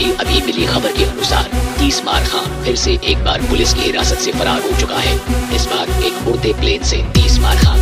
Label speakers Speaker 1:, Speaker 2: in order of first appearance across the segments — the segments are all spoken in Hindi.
Speaker 1: अभी अभी मिली खबर के अनुसार तीस मार खान फिर से एक बार पुलिस की हिरासत से फरार हो चुका है। इस बार एक उड़ते प्लेन से तीस मार खान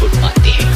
Speaker 1: Good Monday.